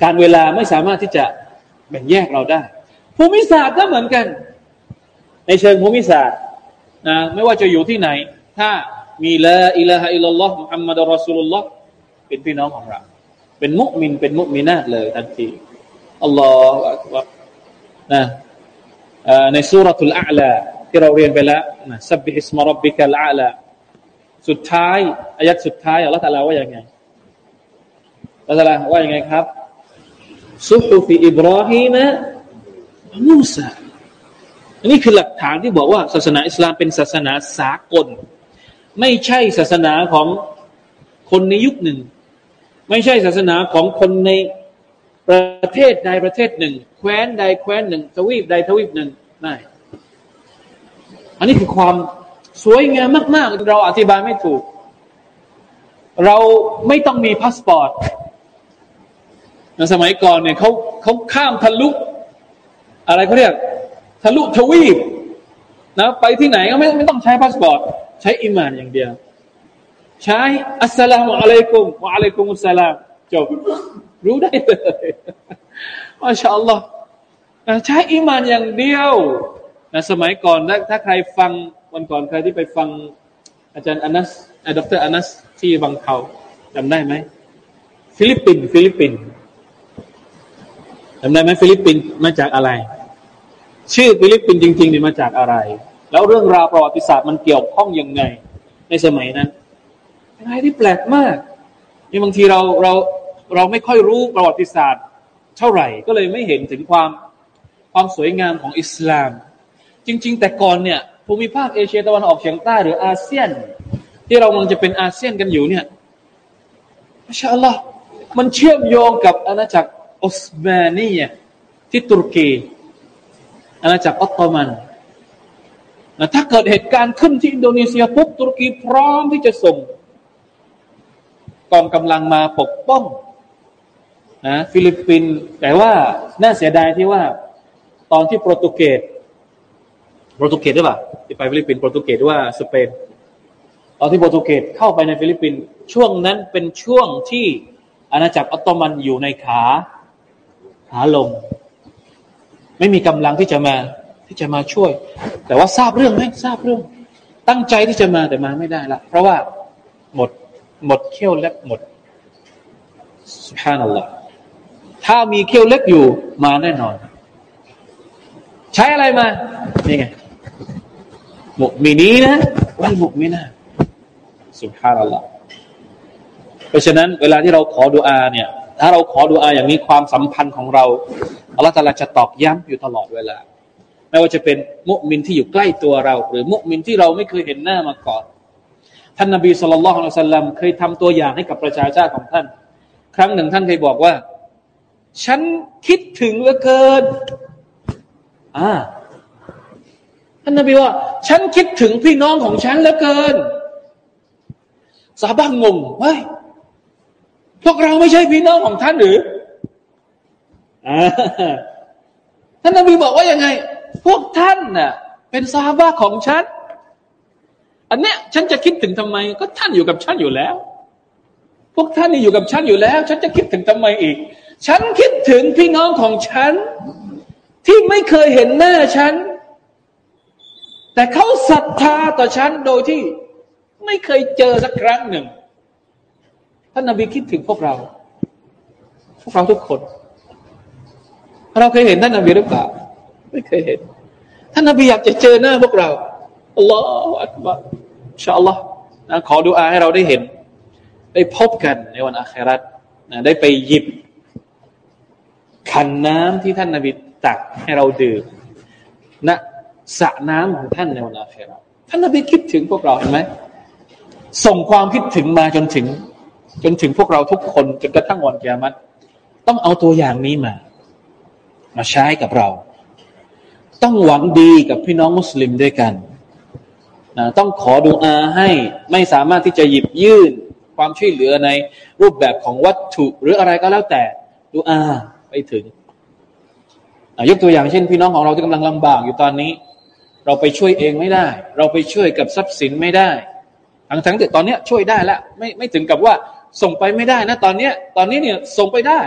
การเวลาไม่สามารถที่จะแบ่งแยกเราได้ ภูมิศาสตร์ก็เหมือนกัน ในเชิงภูมิศาสตร์นะไม่ว่าจะอยู่ที่ไหน ถ้ามี لا إله إلا الله محمد رسول اللهเป็นพี่น้องของเรา เป็นมุสลิมเป็นมุสลิมะฮ์เลยทันทีอัลลอฮฺนะในسورة الأعلىที่เราเรียนไปแล้วนะسبح اسم ربك الأعلىสุดท้ายอายัดสุดท้ายอัลลอฮฺตาลาว่าอย่างไงอัลลอฮฺตาลาว่าอย่างไงครับ صحف إبراهيم وموسىอันนี้คือหลักฐานที่บอกว่า ศาสนาอิสลามเป็นศาสนาสากล ไม่ใช่ศาสนาของคนในยุคหนึ่ง ไม่ใช่ศาสนาของคนในประเทศใดประเทศหนึ่ง แคว้นใดแคว้นหนึ่ง ทวีปใดทวีปหนึ่งไม่อันนี้คือความสวยงามมาก ๆ เราอธิบายไม่ถูก เราไม่ต้องมีพาสปอร์ต สมัยก่อนเนี่ยเขาเขาข้ามทะลุอะไรเขาเรียก ทะลุทวีปนะไปที่ไหนก็ไม่ไม่ต้องใช้พาสปอร์ตใช้อิมานอย่างเดียว ใช้السلام عليكم وعليكم السلامจบรู้ได้เลยما شاء اللهใช้อิมานอย่างเดียวนะสมัยก่อนถ้าถ้าใครฟังวันก่อนใครที่ไปฟัง อาจารย์อนัสดร.อนัสที่บังเขาจำได้ไหมฟิลิปปินส์ฟิลิปปินส์ จำได้ไหมฟิลิปปินส์มาจากอะไร ชื่อฟิลิปปินส์จริงๆเนี่ยมาจากอะไร แล้วเรื่องราวประวัติศาสตร์มันเกี่ยวข้องยังไง ในสมัยนั้นเป็นอะไรที่แปลกมากนี่บางทีเราเราเราไม่ค่อยรู้ประวัติศาสตร์ เท่าไหร่ก็เลยไม่เห็นถึงความความสวยงามของอิสลาม จริง ๆ แต่ก่อนเนี่ยภูมิภาคเอเชียตะวันออกเฉียงใต้หรืออาเซียน ที่เรากำลังจะเป็นอาเซียนกันอยู่เนี่ยมาชาอัลลอฮ์มันเชื่อมโยงกับอาณาจักร ออสมานียที่ตุรกีอาณาจักรออตโตมันนะถ้าเกิดเหตุการณ์ขึ้นที่อินโดนีเซียปุ๊บตุรกีพร้อมที่จะส่งกองกำลังมาปกป้องนะฟิลิปปินส์แต่ว่าน่าเสียดายที่ว่า ตอนที่โปรตุเกสโปรตุเกสหรือเปล่าที่ไปฟิลิปปินส์โปรตุเกสว่าสเปนตอนที่โปรตุเกสเข้าไปในฟิลิปปินส์ช่วงนั้นเป็นช่วงที่อาณาจักรออตโตมันอยู่ในขา ขาลงไม่มีกำลังที่จะมาที่จะมาช่วย แต่ว่าทราบเรื่องไหมทราบเรื่อง ตั้งใจที่จะมาแต่มาไม่ได้ละเพราะว่าหมดหมดเขี้ยวเล็บหมดสุภานัลลอฮ์ถ้ามีเขี้ยวเล็บอยู่มาแน่นอน ใช้อะไรมานี่ไงหมุกมีนี้นะวันหมุกมีนะสุภานัลลอฮ์เพราะฉะนั้นเวลาที่เราขอดุอาเนี่ย ถ้าเราขอดุอาอย่างนี้ความสัมพันธ์ของเราอัลลอฮฺตาลาจะตอกย้ำอยู่ตลอดเวลา ไม่ว่าจะเป็นมุมินที่อยู่ใกล้ตัวเรา หรือมุมินที่เราไม่เคยเห็นหน้ามาก่อน ท่านนบีสุลต่านละฮ์อัลสลัมเคยทำตัวอย่างให้กับประชาชาติของท่าน ครั้งหนึ่งท่านเคยบอกว่า ฉันคิดถึงเหลือเกินอ่าท่านนบีว่า ฉันคิดถึงพี่น้องของฉันเหลือเกินสาบ้างงเฮ้ย พวกเราไม่ใช่พี่น้องของท่านหรือท่านนบีบอกว่ายังไง พวกท่านน่ะ เป็นซาบะของฉัน อันเนี้ยฉันจะคิดถึงทำไม ก็ท่านอยู่กับฉันอยู่แล้ว พวกท่านนี่อยู่กับฉันอยู่แล้ว ฉันจะคิดถึงทำไมอีก ฉันคิดถึงพี่น้องของฉัน ที่ไม่เคยเห็นหน้าฉัน แต่เขาศรัทธาต่อฉันโดยที่ ไม่เคยเจอสักครั้งหนึ่ง ท่านนาบีคิดถึงพวกเรา พวกเราทุกคน เราเคยเห็นท่านนาบีหรือเปล่า ไม่เคยเห็น ท่านนาบีอยากจะเจอหน้าพวกเราอัลลอฮฺอัลลอฮฺชาอัลลอฮ์นะขอดูอาให้เราได้เห็น ได้พบกันในวันอาคราตนะได้ไปหยิบ ขันน้ำที่ท่านนาบีตักให้เราดื่มณสระน้ำของท่านในวันอาคราตท่านนาบีคิดถึงพวกเราเห็นไหมส่งความคิดถึงมาจนถึง จนถึงพวกเราทุกคนจนกระทั่งวันกิยามัตต้องเอาตัวอย่างนี้มา มาใช้กับเรา ต้องหวังดีกับพี่น้องมุสลิมด้วยกันนะต้องขอดูอาให้ไม่สามารถที่จะหยิบยื่นความช่วยเหลือในรูปแบบของวัตถุ หรืออะไรก็แล้วแต่ดูอาไปถึงยกตัวอย่างเช่น พี่น้องของเราที่กำลังลำบากอยู่ตอนนี้ เราไปช่วยเองไม่ได้ เราไปช่วยกับทรัพย์สินไม่ได้ทั้งทั้งแต่ตอนนี้ช่วยได้แล้วไม่ไม่ถึงกับว่า ส่งไปไม่ได้นะตอนเนี้ยตอนนี้เนี่ยส่งไปได้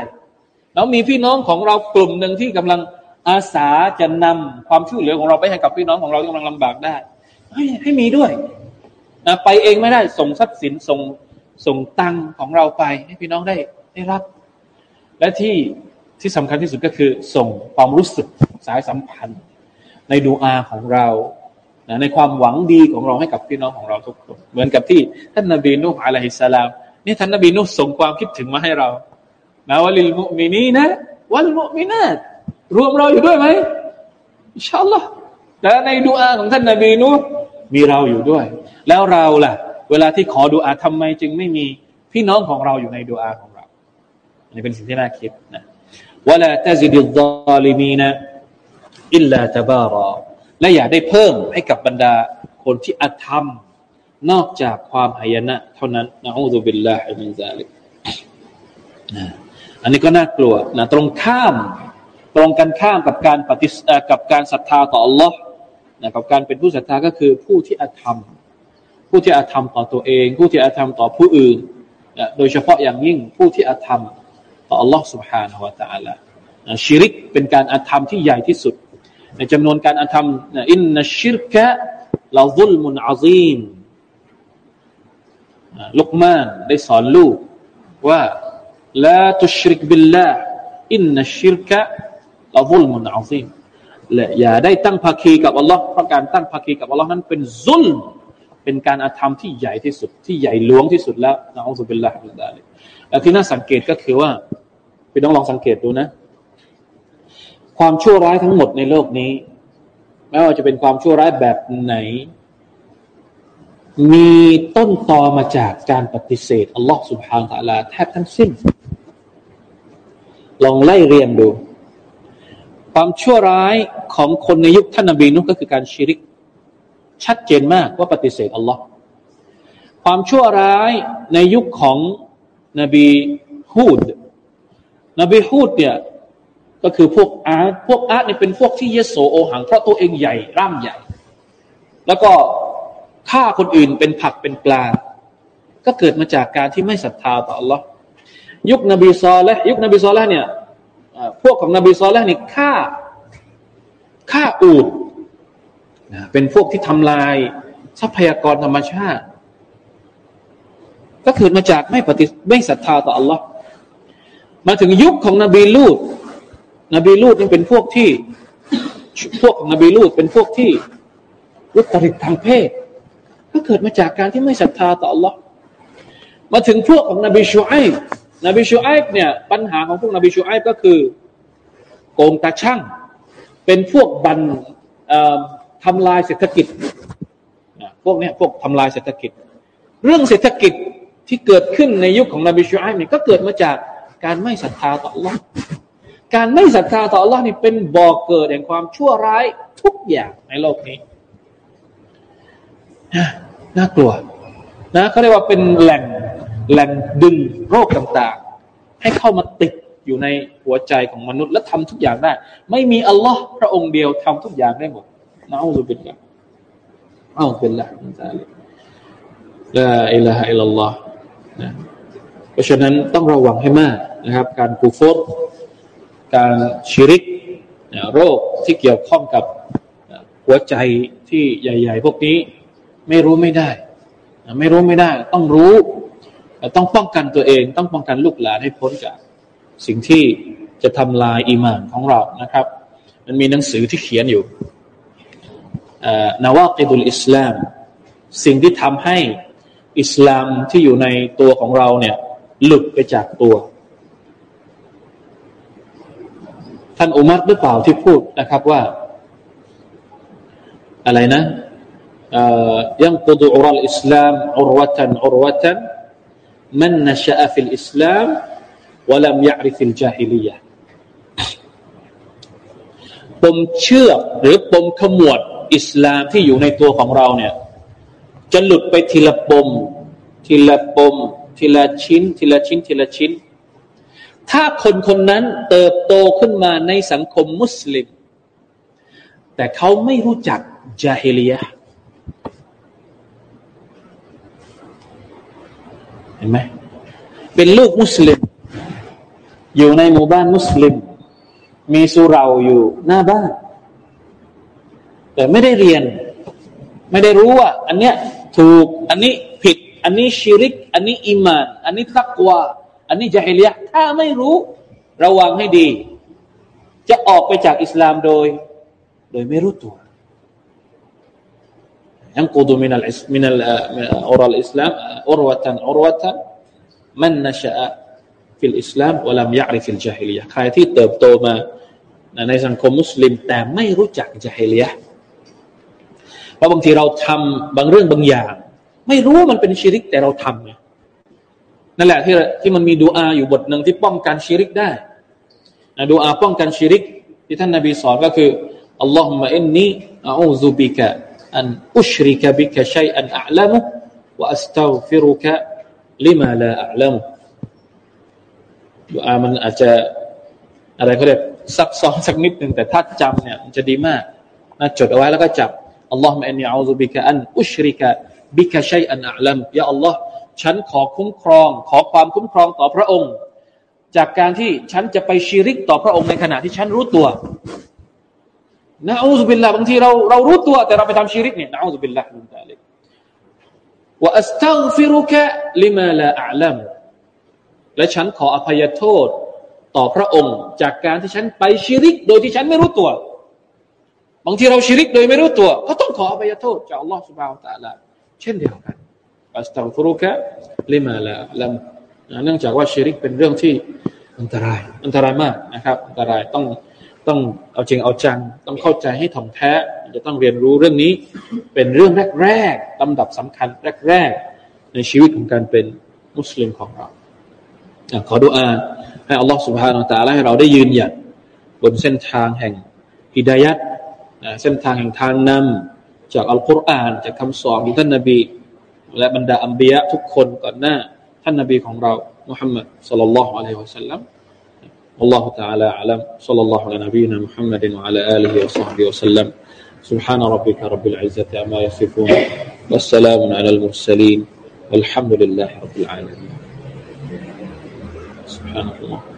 แล้วมีพี่น้องของเรากลุ่มหนึ่งที่กำลังอาสาจะนำความช่วยเหลือของเราไปให้กับพี่น้องของเราที่กำลังลำบากได้ ให้ให้มีด้วยนะไปเองไม่ได้ส่งทรัพย์สินส่งส่งตังของเราไป ให้พี่น้องได้ได้รับ และที่ที่สำคัญที่สุดก็คือ ส่งความรู้สึกสายสัมพันธ์ ในดูอาของเรานะในความหวังดีของเราให้กับพี่น้องของเราทุกคน เหมือนกับที่ท่านนบีนุอะลัยฮิสสลาม นี่ท่านนบีนุส่งความคิดถึงมาให้เรานะวะลิลมุมินีนะวัลมุมินาตรวมเราอยู่ด้วยไหมอินชาอัลลอฮ์และในดูอาของท่านนบีนุมีเราอยู่ด้วย แล้วเราล่ะ เวลาที่ขอดูอาทำไมจึงไม่มีพี่น้องของเราอยู่ในดูอาของเราอันนี้เป็นสิ่งที่น่าคิดนะولا تزد الظالمين إلا تباراและอย่าได้เพิ่มให้กับบรรดาคนที่อธรรม นอกจากความหายนะเท่านั้นนะอูซุบิลลาฮิมินซาลิกอันนี้ก็น่ากลัวนะตรงข้าม ตรงกันข้ามกับการปฏิกับการศรัทธาต่อ Allah นะกับการเป็นผู้ศรัทธาก็คือผู้ที่อธรรม ผู้ที่อธรรมต่อตัวเอง ผู้ที่อธรรมต่อผู้อื่นนะโดยเฉพาะอย่างยิ่งผู้ที่อธรรม ต่อ Allah سبحانه และ تعالى ชิริกเป็นการอธรรมที่ใหญ่ที่สุดในจำนวนการอาธรรมอินนัชชิรกะลาซุลมุนอาซีม ลุกมานได้สอนลูกว่าลาตุชริกบิลลาอินนัชิรกะลาซุลมุนอาซีมและอย่าได้ตั้งภาคีกับอัลลอฮ์เพราะการตั้งภาคีกับอัลลอฮ์นั้นเป็นซุลเป็นการอาธรรมที่ใหญ่ที่สุด ที่ใหญ่หลวงที่สุดแล้วนะอัลลอฮฺบิลลาฮิมินดาลิแต่ที่น่าสังเกตก็คือว่าพี่น้องลองสังเกตดูนะ ความชั่วร้ายทั้งหมดในโลกนี้ ไม่ว่าจะเป็นความชั่วร้ายแบบไหน มีต้นตอมาจากการปฏิเสธอัลลอฮ์สุบฮานตะลาแทบทั้งสิ้น ลองไล่เรียนดู ความชั่วร้ายของคนในยุคท่านนบีนุก็คือการชิริก ชัดเจนมากว่าปฏิเสธอัลลอฮ์ความชั่วร้ายในยุคของนบีฮูด นบีฮูดเนี่ยก็คือพวกอาร์ตพวกอาร์ตเนี่ยเป็นพวกที่เยโสโอหังเพราะตัวเองใหญ่ร่ำใหญ่ แล้วก็ ฆ่าคนอื่นเป็นผักเป็นปลา ก็เกิดมาจากการที่ไม่ศรัทธาต่อ Allah ยุคนบีซอและยุคนบีซอและเนี่ยพวกของนบีซอและนี่ฆ่าฆ่าอูดเป็นพวกที่ทำลายทรัพยากรธรรมชาติ ก็เกิดมาจากไม่ปฏิไม่ศรัทธาต่อ Allah มาถึงยุคของนบีลูดนบีลูดนี่เป็นพวกที่ พวกของนบีลูดเป็นพวกที่รุตริกทางเพศ ก็เกิดมาจากการที่ไม่ศรัทธาต่อ Allah มาถึงพวกของนบีชูไอบนบีชูไอบเนี่ยปัญหาของพวกนบีชูไอบก็คือ โกงตาช่าง เป็นพวกบันทำลายเศรษฐกิจพวกเนี้ยพวกทำลายเศรษฐกิจ เรื่องเศรษฐกิจที่เกิดขึ้นในยุคของนบีชูไอบเนี่ยก็เกิดมาจากการไม่ศรัทธาต่อ Allah การไม่ศรัทธาต่อ Allah นี่เป็นบ่อกเกิดแห่งความชั่วร้ายทุกอย่างในโลกนี้ น่ากลัวนะเขาเรียกว่าเป็นแหล่งแหล่งดึงโรคต่างๆ ให้เข้ามาติดอยู่ในหัวใจของมนุษย์และทำทุกอย่างได้ ไม่มีอัลลอฮ์พระองค์เดียวทำทุกอย่างได้หมดนะอูซุบิลละอูซุบิลละลาอิลาฮะอิลลัลลอฮ์นะเพราะฉะนั้นต้องระวังให้มากนะครับ การกูฟรการชิริกโรคที่เกี่ยวข้องกับหัวใจที่ใหญ่ ๆ พวกนี้ ไม่รู้ไม่ได้ ไม่รู้ไม่ได้ ต้องรู้ต้องป้องกันตัวเอง ต้องป้องกันลูกหลานให้พ้นจากสิ่งที่จะทำลายอีมานของเรานะครับ มันมีหนังสือที่เขียนอยู่นาวากิดุลอิสลาม สิ่งที่ทำให้อิสลามที่อยู่ในตัวของเราเนี่ย หลุดไปจากตัว ท่านอุมัรหรือเปล่าที่พูดนะครับว่า อะไรนะ ينقض عرى الإسلام عروة عروة من نشأ في الإسلام ولم يعرف الجاهليةปมเชื่อหรือปมขมวดอิสลามที่อยู่ในตัวของเราเนี่ยจะหลุดไปทีละปม ทีละปม ทีละชิ้น ทีละชิ้น ทีละชิ้น ถ้าคนคนนั้นเติบโตขึ้นมาในสังคมมุสลิม แต่เขาไม่รู้จักจาฮิลียะ เห็นไหมเป็นลูกมุสลิม อยู่ในหมู่บ้านมุสลิม มีสุราอยู่หน้าบ้าน แต่ไม่ได้เรียน ไม่ได้รู้ว่า อันเนี้ยถูกอันนี้ผิด อันนี้ชิริก อันนี้อิมาน อันนี้ตักวาอันนี้ญาฮิลียะฮ์ถ้าไม่รู้ ระวังให้ดี จะออกไปจากอิสลามโดย โดยไม่รู้ตัว ينقض من من عرى الإسلام عروة عروة من نشأ في الإسلام ولم يعرف الجاهليةใครที่เติบโตมาในสังคมมุสลิม แต่ไม่รู้จักญาฮิลียะฮ์เพราะบางทีเราทำบางเรื่องบางอย่าง ไม่รู้ว่ามันเป็นชิริกแต่เราทำไงนั่นแหละที่ที่มันมีดูอาอยู่บทหนึ่งที่ป้องกันชิริกได้นะดูอาป้องกันชิริกที่ท่านนาบีสอนก็คืออัลลอฮุมะอินนีอาอูซุบิกะ อันอุชริกะบิกะชัยอันอัลลัมุวะอัสตัฟิรุกะลิมาลาอัลลัมุดูอามันอาจจะอะไรเขาเรียกซับซ้อนสักนิดหนึ่งแต่ถ้าจำเนี่ยมันจะดีมากนะจดเอาไว้แล้วก็จับاللهم إني أعوذ بك أن أشرك بك شيئا أعلم يا اللهฉันขอคุ้มครอง ขอความคุ้มครองต่อพระองค์ จากการที่ฉันจะไปชีริกต่อพระองค์ในขณะที่ฉันรู้ตัว نعوذ باللهบางทีเราเรารู้ตัวแต่เราไปทำชีริกเนี่ยنعوذ بالله من ذلك وأستغفرك لما لا أعلمและฉันขออภัยโทษต่อพระองค์ จากการที่ฉันไปชีริก โดยที่ฉันไม่รู้ตัว บางทีเราชีริกโดยไม่รู้ตัว ก็ต้องขออภัยโทษจากอัลลอฮฺสุบะฮาวตะลาเช่นเดียวกันอัสตัฟรุกะลิมาลาอัลัมเนื่องจากว่าชิริกเป็นเรื่องที่อันตราย อันตรายมากนะครับ อันตรายต้อง ต้องเอาจริงเอาจัง ต้องเข้าใจให้ถ่องแท้ จะต้องเรียนรู้เรื่องนี้ เป็นเรื่องแรกๆลำดับสำคัญแรกๆ ในชีวิตของการเป็นมุสลิมของเราขอดุอาให้อัลลอฮฺสุบฮานาตาลาให้เราได้ยืนหยัดบนเส้นทางแห่งฮิดายัดเส้นทางแห่งทางนำจากอัลกุรอาน จากคำสอนของท่านนบี และบรรดาอัมบียะทุกคนก่อนหน้า ท่านนบีของเรามุฮัมมัดสัลลัลลอฮุอะลัยฮิวะสัลลัม والله تعالى أعلم. صلى الله على نبينا محمد وعلى آله وصحبه وسلم. سبحان ربك رب العزة عما يصفون. والسلام على المرسلين. والحمد لله رب العالمين. سبحانك اللهم.